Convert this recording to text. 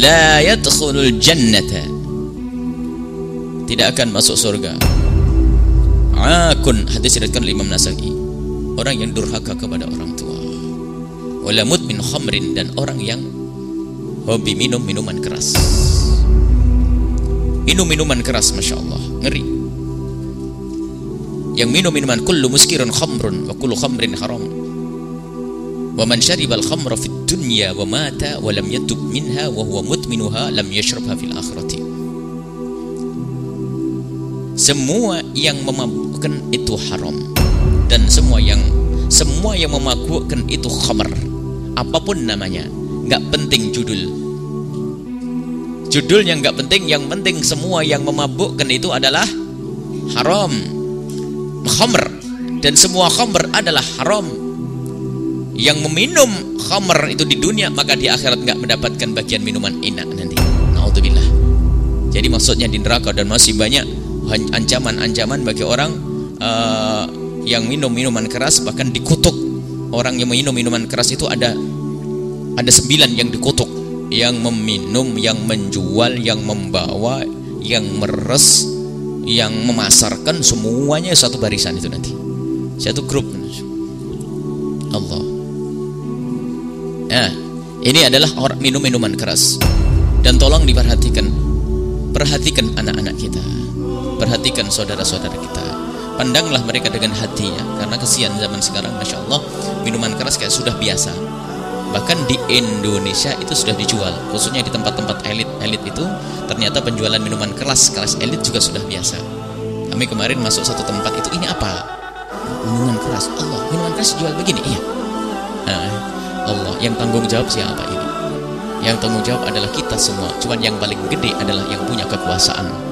la yadkhulul jannata. Tidak akan masuk surga. Akun hadis diriwayatkan oleh Imam Nasai. Orang yang durhaka kepada orang tua. Wala mudmin khamrin dan orang yang hobi minum minuman keras. Minum minuman keras Masya Allah. Ngeri. Yang minum minuman kullu muskirun khamrun wa kullu khamrin haram wa man syaribal khamra fid dunya wa mata wa lam yatub lam yashrabha fil akhirati. Semua yang memabukkan itu haram. Dan semua yang semua yang memabukkan itu khamr apa pun namanya nggak penting judul. Judulnya nggak penting yang penting semua yang memabukkan itu adalah haram. Khamr dan semua khamr adalah haram yang meminum khamr itu di dunia maka di akhirat nggak mendapatkan bagian minuman enak nanti. Naudzubillah. Jadi maksudnya di neraka dan masih banyak ancaman-ancaman bagi orang uh, yang minum minuman keras bahkan dikutuk. Orang yang minum minuman keras itu ada ada sembilan yang dikutuk. Yang meminum yang menjual yang membawa yang meres yang memasarkan semuanya satu barisan itu nanti. Satu grup. Allah nah ini adalah orang minum minuman keras. Dan tolong diperhatikan. Perhatikan anak-anak kita. Perhatikan saudara-saudara kita. Pandanglah mereka dengan hatinya. Karena kesian zaman sekarang Masya Allah minuman keras kayak sudah biasa. Bahkan di Indonesia itu sudah dijual. Khususnya di tempat-tempat elit-elit itu ternyata penjualan minuman keras kelas elit juga sudah biasa. Kami kemarin masuk satu tempat itu ini apa? Minuman keras. Allah minuman keras jual begini? Iya. Nah, Allah. Yang tanggung jawab siapa ini? Yang tanggung jawab adalah kita semua. Cuman yang paling gede adalah yang punya kekuasaan